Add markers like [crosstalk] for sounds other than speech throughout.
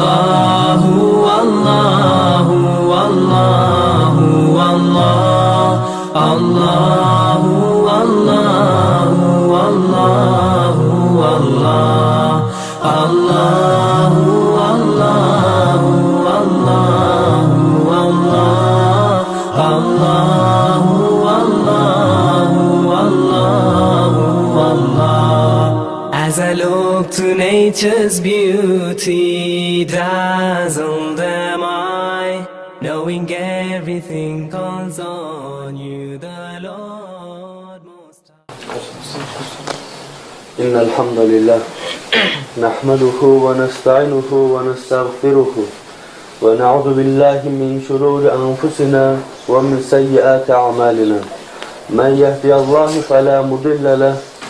الله والله والله والله الله As I look to nature's beauty, dazzled am I, knowing everything calls on you, the Lord Most High. إن نحمده ونستعينه ونستغفره ونعوذ بالله من شرور أنفسنا ومن سيئات أعمالنا. من يهدي الله فلا مضل له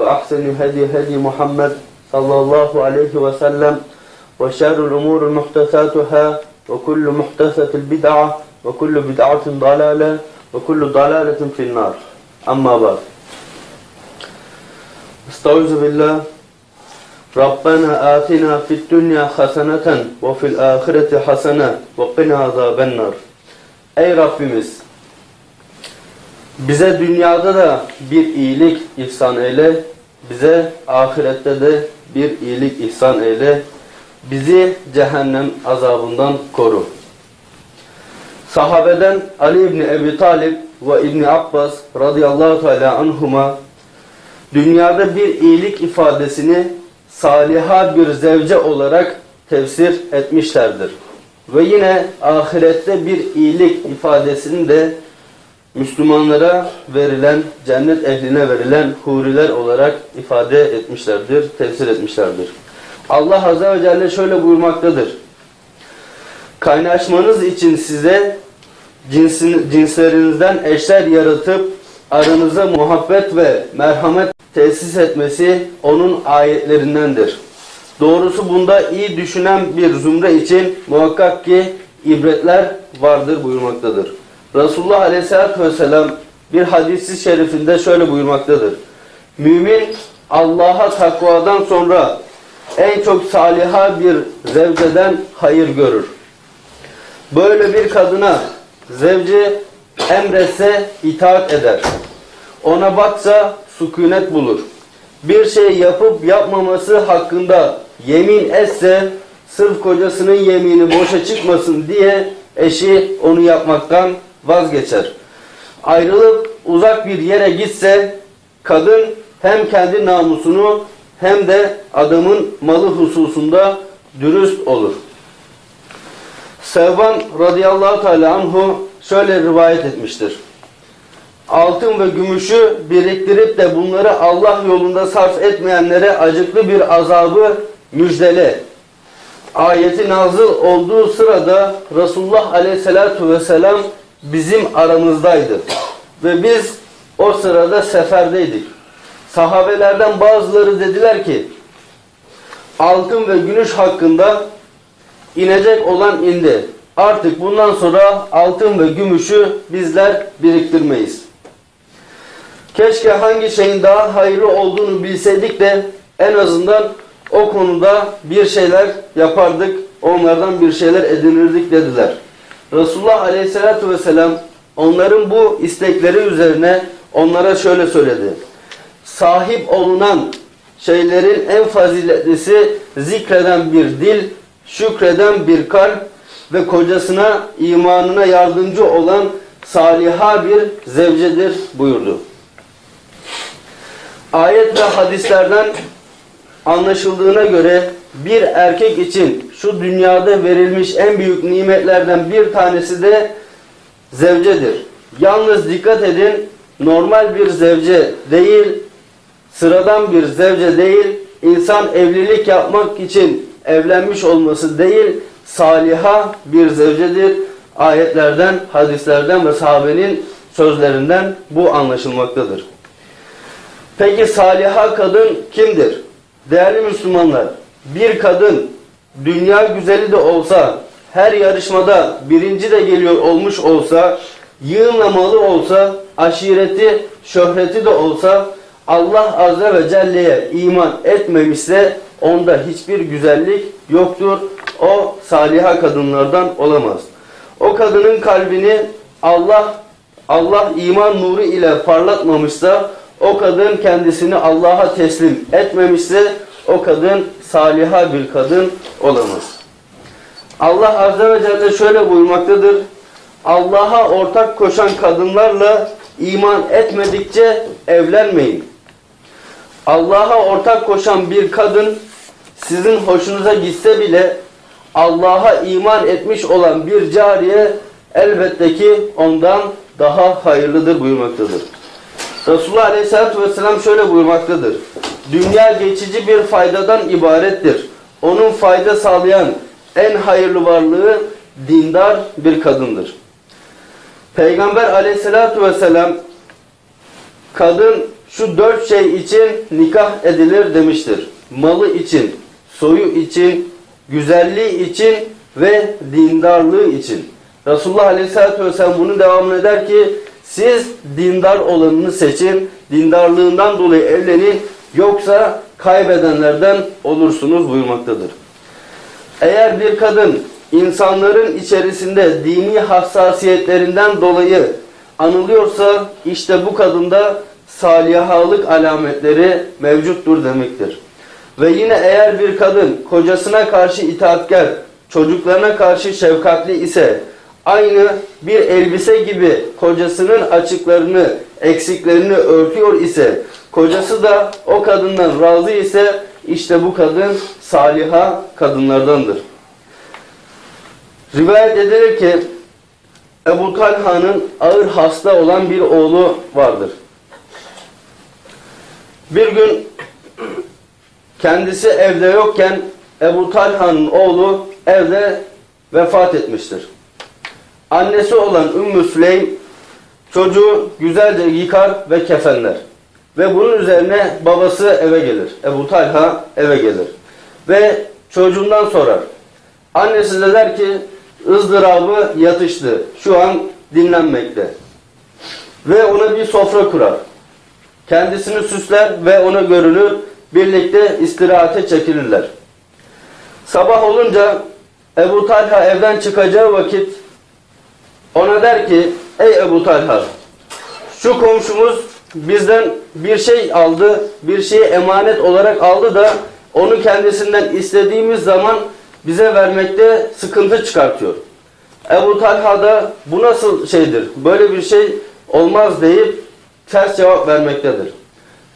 وأحسن هدي هدي محمد صلى الله عليه وسلم وشر الأمور محدثاتها وكل محدثة بدعة وكل بدعة ضلالة وكل ضلالة في النار. أما بعد. استعوذ بالله. ربنا آتنا في الدنيا حسنة وفي الآخرة حسنة وقنا عذاب النار. Ey Rabbimiz bize dünyada da bir iyilik ihsan eyle, bize ahirette de bir iyilik ihsan eyle, bizi cehennem azabından koru. Sahabeden Ali İbni Ebi Talib ve İbni Abbas radıyallahu teala anhuma dünyada bir iyilik ifadesini saliha bir zevce olarak tefsir etmişlerdir. Ve yine ahirette bir iyilik ifadesini de Müslümanlara verilen, cennet ehline verilen huriler olarak ifade etmişlerdir, tefsir etmişlerdir. Allah Azze ve Celle şöyle buyurmaktadır. Kaynaşmanız için size cinsin, cinslerinizden eşler yaratıp aranıza muhabbet ve merhamet tesis etmesi onun ayetlerindendir. Doğrusu bunda iyi düşünen bir zümre için muhakkak ki ibretler vardır buyurmaktadır. Resulullah Aleyhisselatü Vesselam bir hadisi şerifinde şöyle buyurmaktadır. Mümin Allah'a takvadan sonra en çok saliha bir zevceden hayır görür. Böyle bir kadına zevci emretse itaat eder. Ona baksa sükunet bulur. Bir şey yapıp yapmaması hakkında yemin etse sırf kocasının yemini boşa çıkmasın diye eşi onu yapmaktan vazgeçer. Ayrılıp uzak bir yere gitse kadın hem kendi namusunu hem de adamın malı hususunda dürüst olur. Sevban radıyallahu teala anhu şöyle rivayet etmiştir. Altın ve gümüşü biriktirip de bunları Allah yolunda sarf etmeyenlere acıklı bir azabı müjdele. Ayeti nazıl olduğu sırada Resulullah aleyhissalatu vesselam bizim aramızdaydı. Ve biz o sırada seferdeydik. Sahabelerden bazıları dediler ki altın ve gümüş hakkında inecek olan indi. Artık bundan sonra altın ve gümüşü bizler biriktirmeyiz. Keşke hangi şeyin daha hayırlı olduğunu bilseydik de en azından o konuda bir şeyler yapardık, onlardan bir şeyler edinirdik dediler. Resulullah Aleyhisselatü Vesselam onların bu istekleri üzerine onlara şöyle söyledi. Sahip olunan şeylerin en faziletlisi zikreden bir dil, şükreden bir kalp, ve kocasına imanına yardımcı olan saliha bir zevcedir buyurdu. Ayet ve hadislerden anlaşıldığına göre bir erkek için şu dünyada verilmiş en büyük nimetlerden bir tanesi de zevcedir. Yalnız dikkat edin normal bir zevce değil, sıradan bir zevce değil, insan evlilik yapmak için evlenmiş olması değil, saliha bir zevcedir. Ayetlerden, hadislerden ve sahabenin sözlerinden bu anlaşılmaktadır. Peki saliha kadın kimdir? Değerli Müslümanlar, bir kadın dünya güzeli de olsa, her yarışmada birinci de geliyor olmuş olsa, yığınla malı olsa, aşireti, şöhreti de olsa, Allah Azze ve Celle'ye iman etmemişse onda hiçbir güzellik yoktur. O saliha kadınlardan olamaz. O kadının kalbini Allah Allah iman nuru ile parlatmamışsa o kadın kendisini Allah'a teslim etmemişse o kadın saliha bir kadın olamaz. Allah Azze ve Celle şöyle buyurmaktadır. Allah'a ortak koşan kadınlarla iman etmedikçe evlenmeyin. Allah'a ortak koşan bir kadın sizin hoşunuza gitse bile Allah'a iman etmiş olan bir cariye elbette ki ondan daha hayırlıdır buyurmaktadır. Resulullah Aleyhisselatü Vesselam şöyle buyurmaktadır. Dünya geçici bir faydadan ibarettir. Onun fayda sağlayan en hayırlı varlığı dindar bir kadındır. Peygamber Aleyhisselatü Vesselam kadın şu dört şey için nikah edilir demiştir. Malı için, soyu için, güzelliği için ve dindarlığı için. Resulullah Aleyhisselatü Vesselam bunu devam eder ki siz dindar olanını seçin, dindarlığından dolayı evlenin yoksa kaybedenlerden olursunuz buyurmaktadır. Eğer bir kadın insanların içerisinde dini hassasiyetlerinden dolayı anılıyorsa işte bu kadında salihalık alametleri mevcuttur demektir. Ve yine eğer bir kadın kocasına karşı itaatkar, çocuklarına karşı şefkatli ise aynı bir elbise gibi kocasının açıklarını, eksiklerini örtüyor ise, kocası da o kadından razı ise işte bu kadın saliha kadınlardandır. Rivayet edilir ki Ebu Talha'nın ağır hasta olan bir oğlu vardır. Bir gün kendisi evde yokken Ebu Talha'nın oğlu evde vefat etmiştir. Annesi olan Ümmü Süleym çocuğu güzelce yıkar ve kefenler. Ve bunun üzerine babası eve gelir. Ebu Talha eve gelir. Ve çocuğundan sorar. Annesi de der ki ızdırabı yatıştı. Şu an dinlenmekte. Ve ona bir sofra kurar. Kendisini süsler ve ona görünür. Birlikte istirahate çekilirler. Sabah olunca Ebu Talha evden çıkacağı vakit ona der ki ey Ebu Talha şu komşumuz bizden bir şey aldı, bir şeyi emanet olarak aldı da onu kendisinden istediğimiz zaman bize vermekte sıkıntı çıkartıyor. Ebu Talha da bu nasıl şeydir, böyle bir şey olmaz deyip ters cevap vermektedir.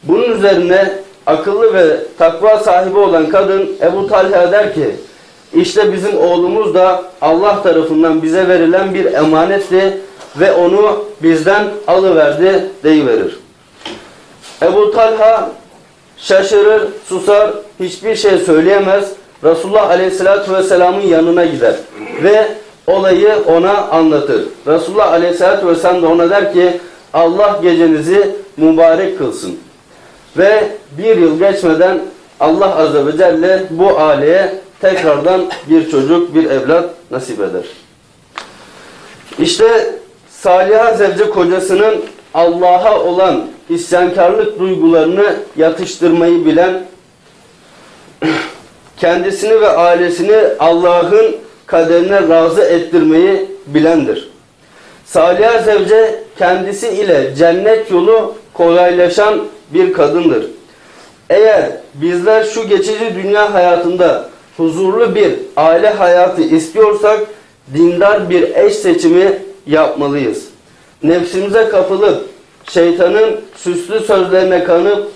Bunun üzerine akıllı ve takva sahibi olan kadın Ebu Talha der ki işte bizim oğlumuz da Allah tarafından bize verilen bir emanetti ve onu bizden alıverdi deyiverir. Ebu Talha şaşırır, susar, hiçbir şey söyleyemez. Resulullah Aleyhisselatü Vesselam'ın yanına gider ve olayı ona anlatır. Resulullah Aleyhisselatü Vesselam da ona der ki Allah gecenizi mübarek kılsın. Ve bir yıl geçmeden Allah Azze ve Celle bu aileye tekrardan bir çocuk, bir evlat nasip eder. İşte Saliha zevce kocasının Allah'a olan isyankarlık duygularını yatıştırmayı bilen, kendisini ve ailesini Allah'ın kaderine razı ettirmeyi bilendir. Saliha zevce kendisi ile cennet yolu kolaylaşan bir kadındır. Eğer bizler şu geçici dünya hayatında huzurlu bir aile hayatı istiyorsak dindar bir eş seçimi yapmalıyız. Nefsimize kapılıp şeytanın süslü sözlerine kanıp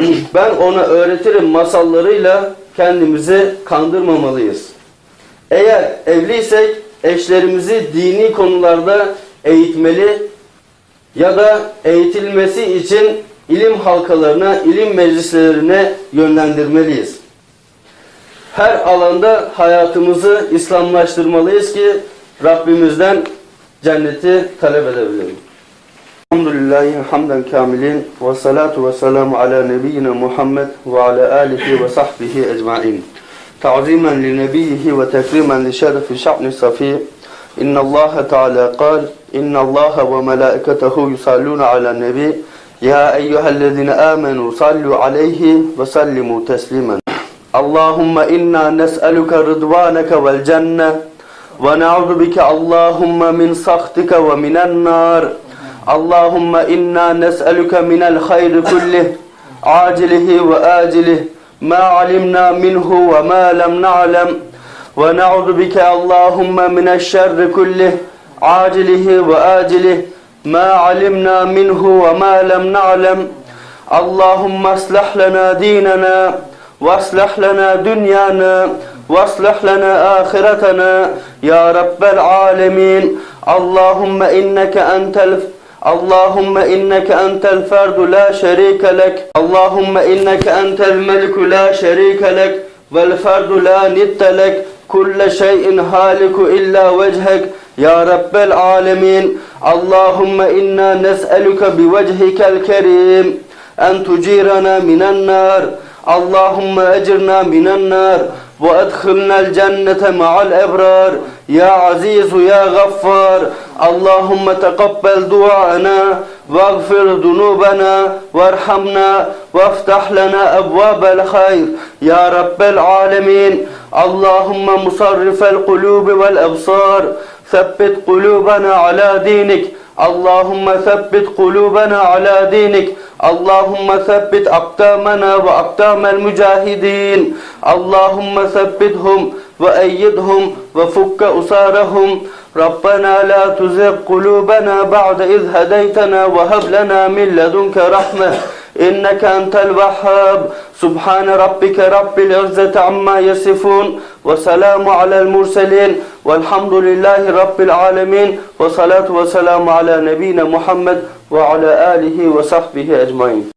[clears throat] ben ona öğretirim masallarıyla kendimizi kandırmamalıyız. Eğer evliysek eşlerimizi dini konularda eğitmeli ya da eğitilmesi için ilim halkalarına, ilim meclislerine yönlendirmeliyiz her alanda hayatımızı İslamlaştırmalıyız ki Rabbimizden cenneti talep edebilelim. Elhamdülillahi hamden kamilin ve salatu ve selamu ala nebiyyina Muhammed ve ala alihi ve sahbihi ecmain. Ta'zimen li nebiyyihi ve tekrimen li şerefi şa'ni safi. İnna Allah Teala kal, İnna Allah ve melâiketehu yusallûne ala nebi. Ya eyyühellezine âmenû sallu aleyhi ve sallimu teslimen. اللهم إنا نسألك رضوانك والجنة ونعوذ بك اللهم من سخطك ومن النار اللهم إنا نسألك من الخير كله عاجله وآجله ما علمنا منه وما لم نعلم ونعوذ بك اللهم من الشر كله عاجله وآجله ما علمنا منه وما لم نعلم اللهم اصلح لنا ديننا واصلح لنا دنيانا واصلح لنا آخرتنا يا رب العالمين اللهم إنك أنت الف اللهم إنك أنت الفرد لا شريك لك اللهم إنك أنت الملك لا شريك لك والفرد لا ند لك كل شيء هالك إلا وجهك يا رب العالمين اللهم إنا نسألك بوجهك الكريم أن تجيرنا من النار اللهم أجرنا من النار وأدخلنا الجنة مع الأبرار يا عزيز يا غفار اللهم تقبل دعاءنا واغفر ذنوبنا وارحمنا وافتح لنا أبواب الخير يا رب العالمين اللهم مصرف القلوب والأبصار ثبت قلوبنا على دينك اللهم ثبت قلوبنا على دينك. اللهم ثبت أقدامنا وأقدام المجاهدين. اللهم ثبتهم وأيدهم وفك أسارهم. ربنا لا تزغ قلوبنا بعد إذ هديتنا وهب لنا من لدنك رحمة. إنك أنت الوهاب سبحان ربك رب العزة عما يصفون وسلام على المرسلين والحمد لله رب العالمين وصلاة وسلام على نبينا محمد وعلى آله وصحبه أجمعين